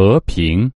和平。